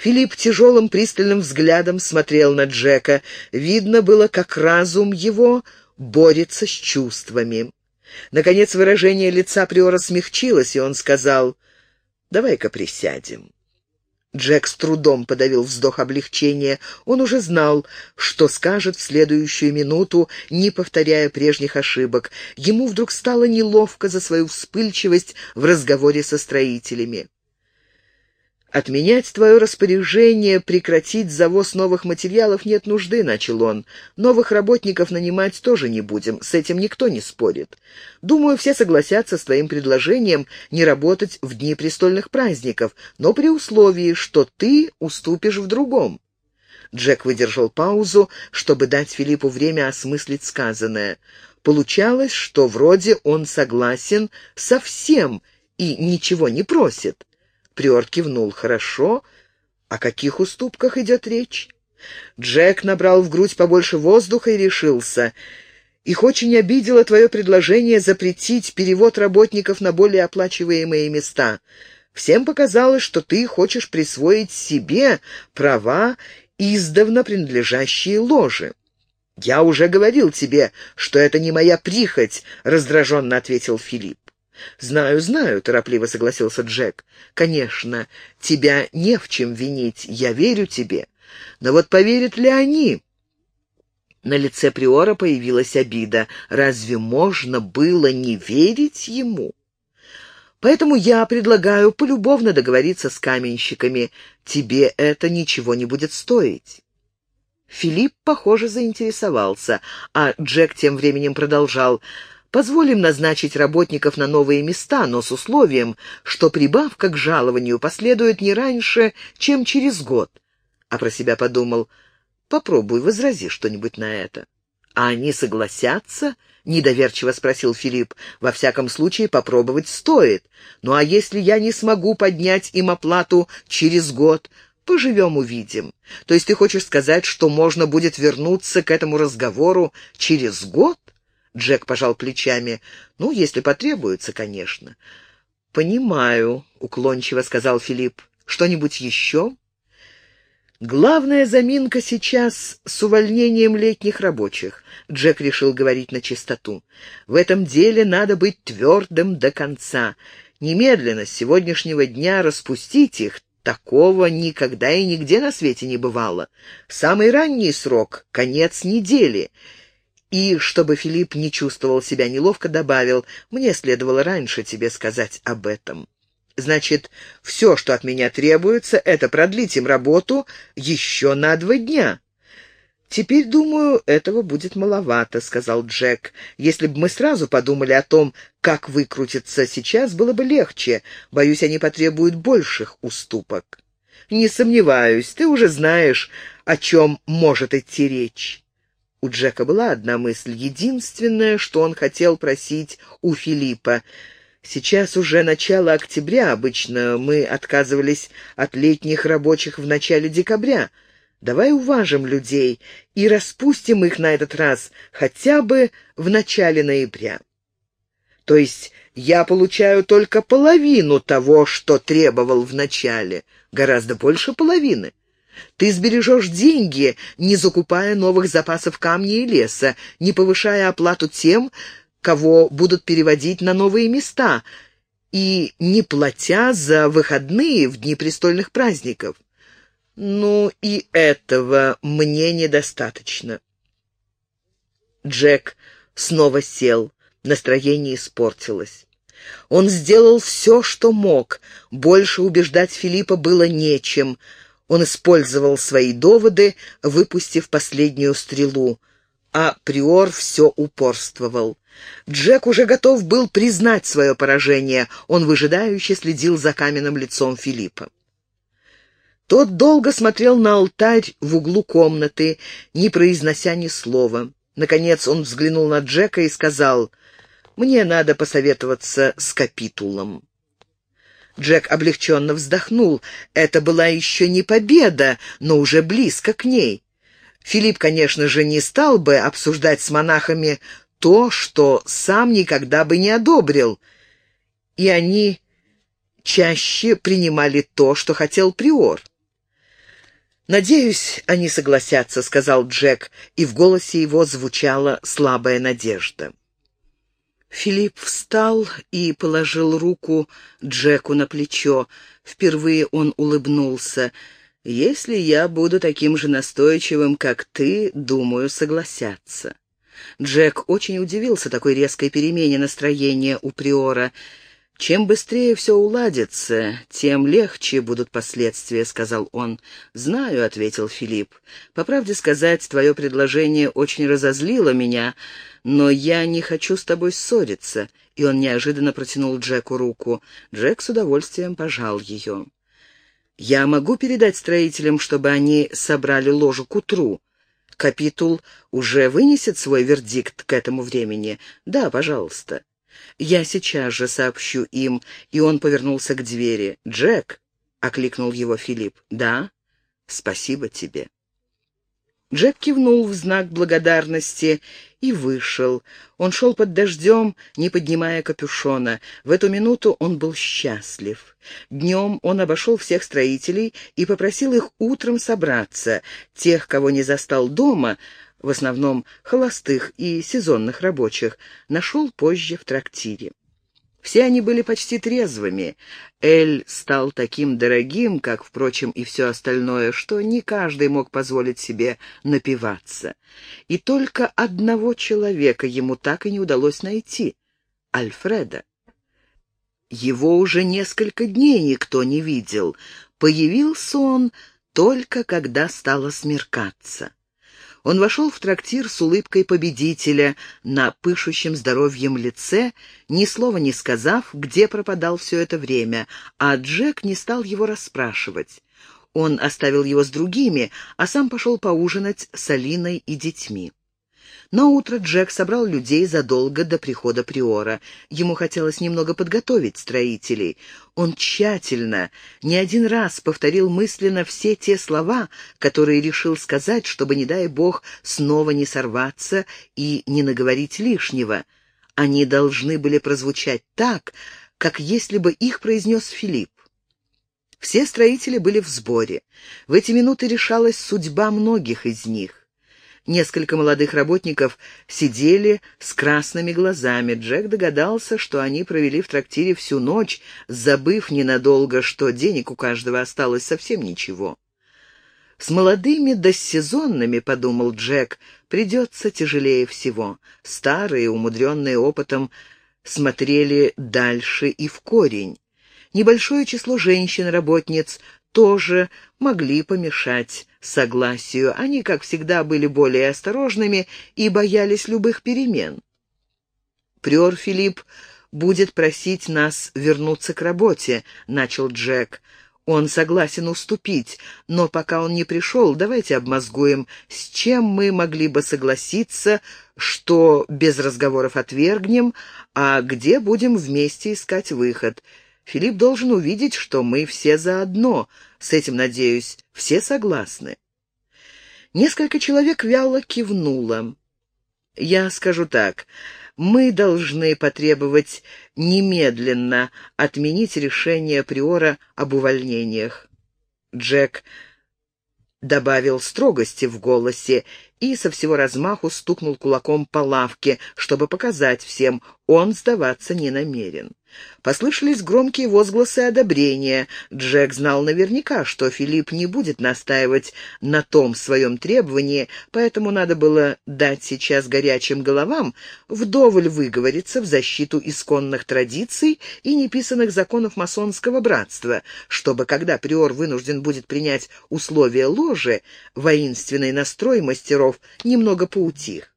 Филипп тяжелым пристальным взглядом смотрел на Джека. Видно было, как разум его борется с чувствами. Наконец выражение лица Приора смягчилось, и он сказал, «Давай-ка присядем». Джек с трудом подавил вздох облегчения. Он уже знал, что скажет в следующую минуту, не повторяя прежних ошибок. Ему вдруг стало неловко за свою вспыльчивость в разговоре со строителями. «Отменять твое распоряжение, прекратить завоз новых материалов нет нужды», — начал он. «Новых работников нанимать тоже не будем, с этим никто не спорит. Думаю, все согласятся с твоим предложением не работать в дни престольных праздников, но при условии, что ты уступишь в другом». Джек выдержал паузу, чтобы дать Филиппу время осмыслить сказанное. Получалось, что вроде он согласен со всем и ничего не просит. Приор кивнул. «Хорошо. О каких уступках идет речь?» Джек набрал в грудь побольше воздуха и решился. «Их очень обидело твое предложение запретить перевод работников на более оплачиваемые места. Всем показалось, что ты хочешь присвоить себе права, издавна принадлежащие ложе». «Я уже говорил тебе, что это не моя прихоть», — раздраженно ответил Филипп. «Знаю, знаю», — торопливо согласился Джек. «Конечно, тебя не в чем винить, я верю тебе. Но вот поверят ли они?» На лице Приора появилась обида. «Разве можно было не верить ему?» «Поэтому я предлагаю полюбовно договориться с каменщиками. Тебе это ничего не будет стоить». Филипп, похоже, заинтересовался, а Джек тем временем продолжал. Позволим назначить работников на новые места, но с условием, что прибавка к жалованию последует не раньше, чем через год. А про себя подумал, попробуй, возрази что-нибудь на это. А они согласятся? Недоверчиво спросил Филипп. Во всяком случае, попробовать стоит. Ну а если я не смогу поднять им оплату через год? Поживем, увидим. То есть ты хочешь сказать, что можно будет вернуться к этому разговору через год? Джек пожал плечами. «Ну, если потребуется, конечно». «Понимаю», — уклончиво сказал Филипп. «Что-нибудь еще?» «Главная заминка сейчас с увольнением летних рабочих», — Джек решил говорить на чистоту. «В этом деле надо быть твердым до конца. Немедленно, с сегодняшнего дня распустить их, Такого никогда и нигде на свете не бывало. Самый ранний срок — конец недели. И, чтобы Филипп не чувствовал себя неловко, добавил, «Мне следовало раньше тебе сказать об этом». «Значит, все, что от меня требуется, это продлить им работу еще на два дня». «Теперь, думаю, этого будет маловато», — сказал Джек. «Если бы мы сразу подумали о том, как выкрутиться сейчас, было бы легче. Боюсь, они потребуют больших уступок». «Не сомневаюсь, ты уже знаешь, о чем может идти речь». У Джека была одна мысль, единственное, что он хотел просить у Филиппа. Сейчас уже начало октября, обычно мы отказывались от летних рабочих в начале декабря. Давай уважим людей и распустим их на этот раз хотя бы в начале ноября. То есть я получаю только половину того, что требовал в начале, гораздо больше половины. Ты сбережешь деньги, не закупая новых запасов камня и леса, не повышая оплату тем, кого будут переводить на новые места, и не платя за выходные в дни престольных праздников. Ну и этого мне недостаточно. Джек снова сел, настроение испортилось. Он сделал все, что мог, больше убеждать Филиппа было нечем — он использовал свои доводы, выпустив последнюю стрелу, а Приор все упорствовал. Джек уже готов был признать свое поражение. Он выжидающе следил за каменным лицом Филиппа. Тот долго смотрел на алтарь в углу комнаты, не произнося ни слова. Наконец он взглянул на Джека и сказал, «Мне надо посоветоваться с капитулом». Джек облегченно вздохнул. Это была еще не победа, но уже близко к ней. Филипп, конечно же, не стал бы обсуждать с монахами то, что сам никогда бы не одобрил. И они чаще принимали то, что хотел приор. «Надеюсь, они согласятся», — сказал Джек, и в голосе его звучала слабая надежда. Филипп встал и положил руку Джеку на плечо. Впервые он улыбнулся. «Если я буду таким же настойчивым, как ты, думаю, согласятся». Джек очень удивился такой резкой перемене настроения у Приора. «Чем быстрее все уладится, тем легче будут последствия», — сказал он. «Знаю», — ответил Филипп. «По правде сказать, твое предложение очень разозлило меня, но я не хочу с тобой ссориться». И он неожиданно протянул Джеку руку. Джек с удовольствием пожал ее. «Я могу передать строителям, чтобы они собрали ложу к утру?» Капитул уже вынесет свой вердикт к этому времени? Да, пожалуйста. Я сейчас же сообщу им». И он повернулся к двери. «Джек!» — окликнул его Филипп. «Да? Спасибо тебе». Джек кивнул в знак благодарности и вышел. Он шел под дождем, не поднимая капюшона. В эту минуту он был счастлив. Днем он обошел всех строителей и попросил их утром собраться. Тех, кого не застал дома, в основном холостых и сезонных рабочих, нашел позже в трактире. Все они были почти трезвыми. Эль стал таким дорогим, как, впрочем, и все остальное, что не каждый мог позволить себе напиваться. И только одного человека ему так и не удалось найти — Альфреда. Его уже несколько дней никто не видел. Появился он только когда стало смеркаться. Он вошел в трактир с улыбкой победителя на пышущем здоровьем лице, ни слова не сказав, где пропадал все это время, а Джек не стал его расспрашивать. Он оставил его с другими, а сам пошел поужинать с Алиной и детьми. На утро Джек собрал людей задолго до прихода Приора. Ему хотелось немного подготовить строителей. Он тщательно, не один раз повторил мысленно все те слова, которые решил сказать, чтобы, не дай бог, снова не сорваться и не наговорить лишнего. Они должны были прозвучать так, как если бы их произнес Филипп. Все строители были в сборе. В эти минуты решалась судьба многих из них. Несколько молодых работников сидели с красными глазами. Джек догадался, что они провели в трактире всю ночь, забыв ненадолго, что денег у каждого осталось совсем ничего. «С молодыми да с сезонными, — подумал Джек, — придется тяжелее всего. Старые, умудренные опытом, смотрели дальше и в корень. Небольшое число женщин-работниц тоже могли помешать согласию. Они, как всегда, были более осторожными и боялись любых перемен. «Приор Филипп будет просить нас вернуться к работе», — начал Джек. «Он согласен уступить, но пока он не пришел, давайте обмозгуем, с чем мы могли бы согласиться, что без разговоров отвергнем, а где будем вместе искать выход. Филипп должен увидеть, что мы все заодно. С этим, надеюсь, все согласны. Несколько человек вяло кивнуло. Я скажу так. Мы должны потребовать немедленно отменить решение Приора об увольнениях. Джек добавил строгости в голосе и со всего размаху стукнул кулаком по лавке, чтобы показать всем, он сдаваться не намерен. Послышались громкие возгласы одобрения. Джек знал наверняка, что Филипп не будет настаивать на том своем требовании, поэтому надо было дать сейчас горячим головам вдоволь выговориться в защиту исконных традиций и неписанных законов масонского братства, чтобы, когда приор вынужден будет принять условия ложи, воинственный настрой мастеров немного поутих.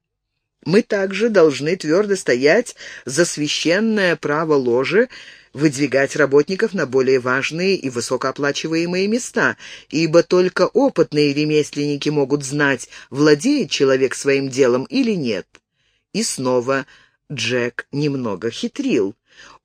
Мы также должны твердо стоять за священное право ложи выдвигать работников на более важные и высокооплачиваемые места, ибо только опытные ремесленники могут знать, владеет человек своим делом или нет. И снова Джек немного хитрил.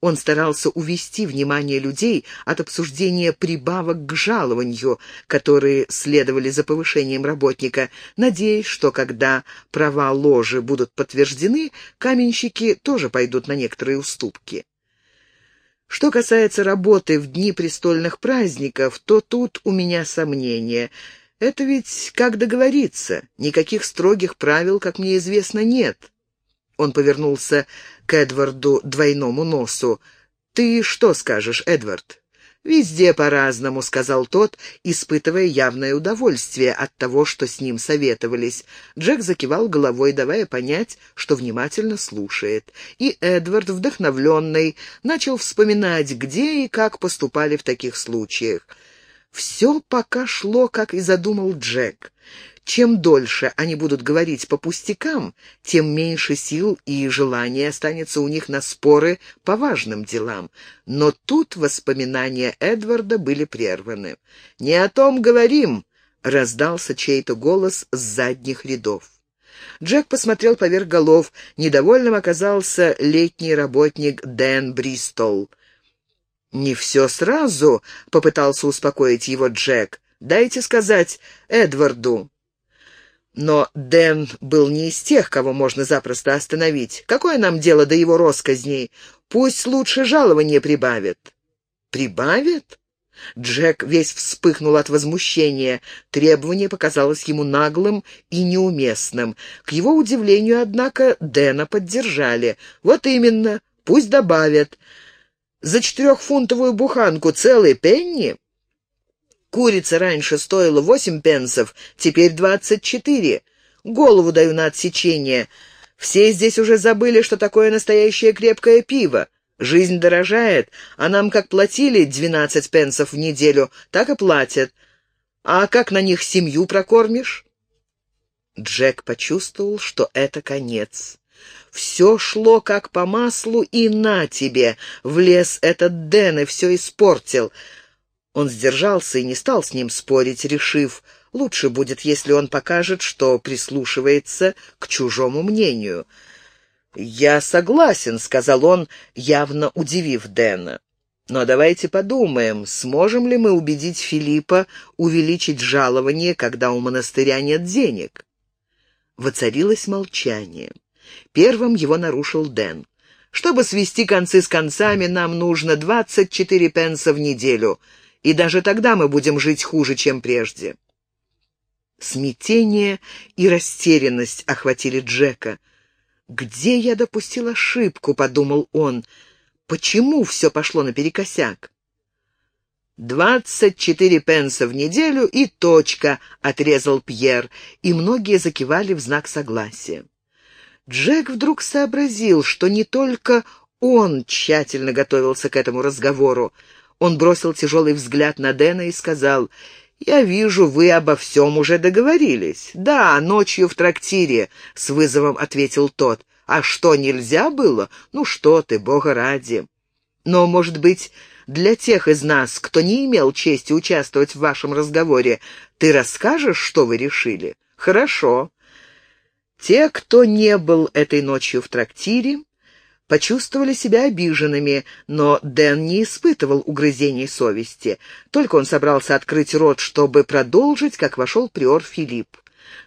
Он старался увести внимание людей от обсуждения прибавок к жалованию, которые следовали за повышением работника, надеясь, что когда права ложи будут подтверждены, каменщики тоже пойдут на некоторые уступки. Что касается работы в дни престольных праздников, то тут у меня сомнения. Это ведь как договориться. Никаких строгих правил, как мне известно, нет. Он повернулся к Эдварду двойному носу. «Ты что скажешь, Эдвард?» «Везде по-разному», — сказал тот, испытывая явное удовольствие от того, что с ним советовались. Джек закивал головой, давая понять, что внимательно слушает. И Эдвард, вдохновленный, начал вспоминать, где и как поступали в таких случаях. Все пока шло, как и задумал Джек. Чем дольше они будут говорить по пустякам, тем меньше сил и желания останется у них на споры по важным делам. Но тут воспоминания Эдварда были прерваны. «Не о том говорим!» — раздался чей-то голос с задних рядов. Джек посмотрел поверх голов. Недовольным оказался летний работник Дэн Бристол. «Не все сразу», — попытался успокоить его Джек. «Дайте сказать Эдварду». Но Дэн был не из тех, кого можно запросто остановить. Какое нам дело до его росказней? Пусть лучше жалование прибавит. Прибавит? Джек весь вспыхнул от возмущения. Требование показалось ему наглым и неуместным. К его удивлению, однако, Дэна поддержали. Вот именно, пусть добавят. За четырехфунтовую буханку целый пенни? Курица раньше стоила восемь пенсов, теперь двадцать четыре. Голову даю на отсечение. Все здесь уже забыли, что такое настоящее крепкое пиво. Жизнь дорожает, а нам как платили двенадцать пенсов в неделю, так и платят. А как на них семью прокормишь?» Джек почувствовал, что это конец. Все шло как по маслу, и на тебе! Влез этот Дэн и все испортил. Он сдержался и не стал с ним спорить, решив, лучше будет, если он покажет, что прислушивается к чужому мнению. «Я согласен», — сказал он, явно удивив Дэна. «Но давайте подумаем, сможем ли мы убедить Филиппа увеличить жалование, когда у монастыря нет денег?» Воцарилось молчание. Первым его нарушил Дэн. «Чтобы свести концы с концами, нам нужно двадцать четыре пенса в неделю и даже тогда мы будем жить хуже, чем прежде». Смятение и растерянность охватили Джека. «Где я допустил ошибку?» — подумал он. «Почему все пошло наперекосяк?» «Двадцать четыре пенса в неделю и точка», — отрезал Пьер, и многие закивали в знак согласия. Джек вдруг сообразил, что не только он тщательно готовился к этому разговору. Он бросил тяжелый взгляд на Дэна и сказал, «Я вижу, вы обо всем уже договорились». «Да, ночью в трактире», — с вызовом ответил тот. «А что, нельзя было? Ну что ты, бога ради». «Но, может быть, для тех из нас, кто не имел чести участвовать в вашем разговоре, ты расскажешь, что вы решили?» «Хорошо». Те, кто не был этой ночью в трактире, почувствовали себя обиженными, но Дэн не испытывал угрызений совести. Только он собрался открыть рот, чтобы продолжить, как вошел приор Филипп.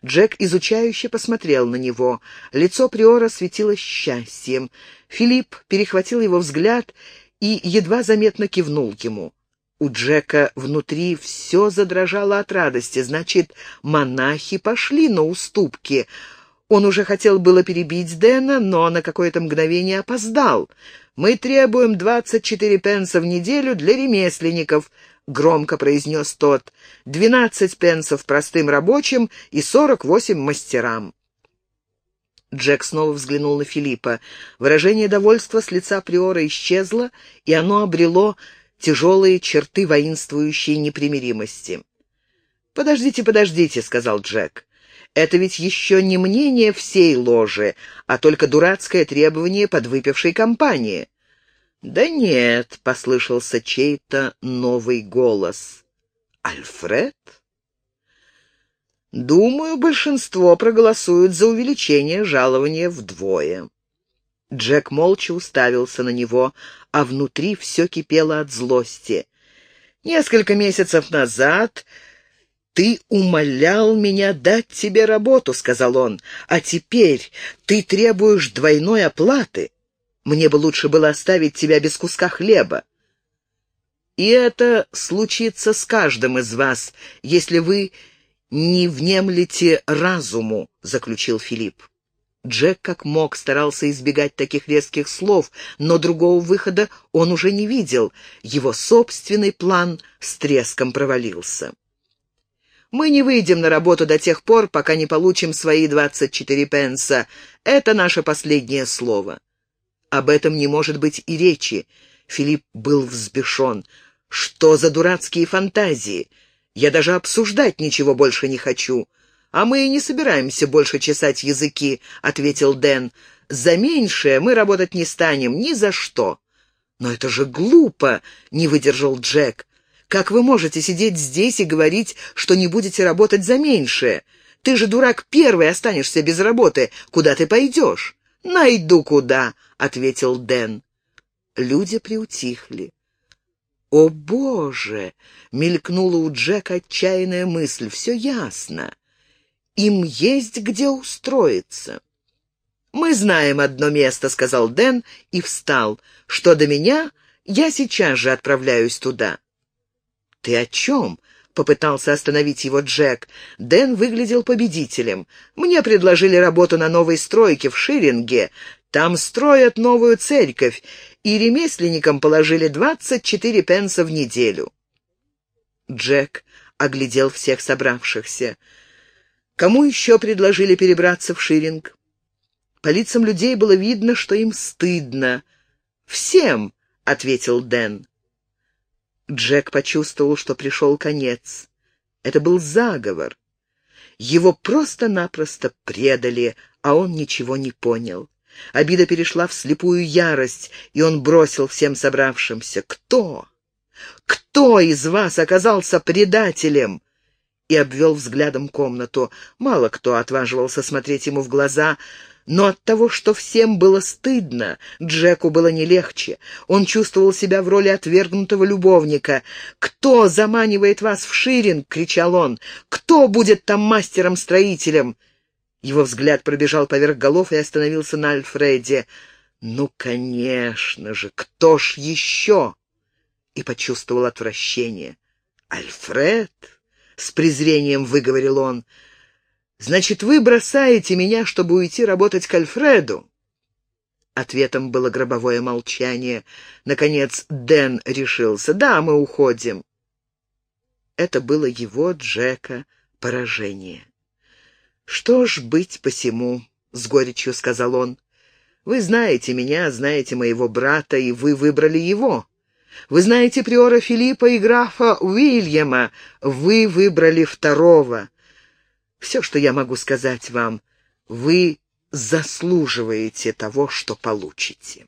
Джек изучающе посмотрел на него. Лицо приора светилось счастьем. Филипп перехватил его взгляд и едва заметно кивнул ему. У Джека внутри все задрожало от радости. Значит, монахи пошли на уступки — он уже хотел было перебить Дэна, но на какое-то мгновение опоздал. «Мы требуем двадцать четыре пенса в неделю для ремесленников», — громко произнес тот. «Двенадцать пенсов простым рабочим и сорок восемь мастерам». Джек снова взглянул на Филиппа. Выражение довольства с лица Приора исчезло, и оно обрело тяжелые черты воинствующей непримиримости. «Подождите, подождите», — сказал Джек. Это ведь еще не мнение всей ложи, а только дурацкое требование подвыпившей компании. «Да нет», — послышался чей-то новый голос. «Альфред?» «Думаю, большинство проголосуют за увеличение жалования вдвое». Джек молча уставился на него, а внутри все кипело от злости. Несколько месяцев назад «Ты умолял меня дать тебе работу», — сказал он, — «а теперь ты требуешь двойной оплаты. Мне бы лучше было оставить тебя без куска хлеба. И это случится с каждым из вас, если вы «Не внемлете разуму», — заключил Филипп. Джек как мог старался избегать таких резких слов, но другого выхода он уже не видел. Его собственный план с треском провалился. «Мы не выйдем на работу до тех пор, пока не получим свои двадцать четыре пенса. Это наше последнее слово». Об этом не может быть и речи. Филипп был взбешен. «Что за дурацкие фантазии? Я даже обсуждать ничего больше не хочу». «А мы и не собираемся больше чесать языки», — ответил Дэн. «За меньшее мы работать не станем, ни за что». «Но это же глупо», — не выдержал Джек. «Как вы можете сидеть здесь и говорить, что не будете работать за меньшее? Ты же, дурак, первый останешься без работы. Куда ты пойдешь?» «Найду куда», — ответил Дэн. Люди приутихли. «О, Боже!» — мелькнула у Джека отчаянная мысль. «Все ясно. Им есть где устроиться». «Мы знаем одно место», — сказал Дэн и встал. «Что до меня, я сейчас же отправляюсь туда». «Ты о чем?» — попытался остановить его Джек. Дэн выглядел победителем. «Мне предложили работу на новой стройке в Ширинге. Там строят новую церковь, и ремесленникам положили двадцать четыре пенса в неделю». Джек оглядел всех собравшихся. Кому еще предложили перебраться в Ширинг? По лицам людей было видно, что им стыдно. «Всем», — ответил Дэн. Джек почувствовал, что пришел конец. Это был заговор. Его просто-напросто предали, а он ничего не понял. Обида перешла в слепую ярость, и он бросил всем собравшимся. «Кто? Кто из вас оказался предателем?» И обвел взглядом комнату. Мало кто отваживался смотреть ему в глаза, но от того, что всем было стыдно, Джеку было не легче. Он чувствовал себя в роли отвергнутого любовника. «Кто заманивает вас в Ширинг?» — кричал он. «Кто будет там мастером-строителем?» Его взгляд пробежал поверх голов и остановился на Альфреде. «Ну, конечно же, кто ж еще?» И почувствовал отвращение. «Альфред?» — с презрением выговорил он. Значит, вы бросаете меня, чтобы уйти работать к Альфреду?» Ответом было гробовое молчание. Наконец Дэн решился. «Да, мы уходим». Это было его, Джека, поражение. «Что ж быть посему?» — с горечью сказал он. «Вы знаете меня, знаете моего брата, и вы выбрали его. Вы знаете приора Филиппа и графа Уильяма, вы выбрали второго. Все, что я могу сказать вам, вы заслуживаете того, что получите.